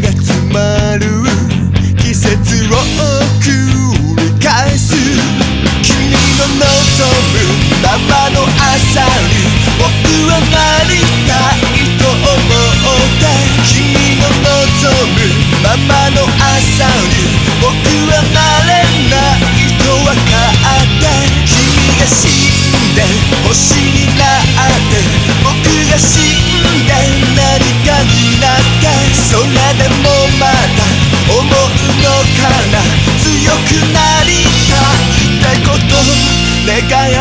が詰まる季節を繰り返す君の望むままの朝に僕はなりたいと思う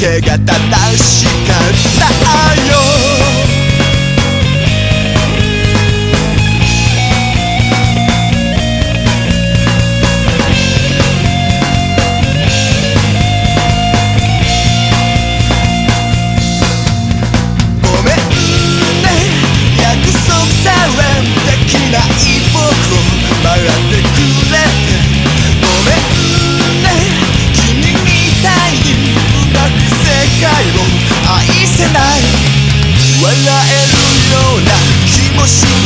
けが正しかったよ。pushing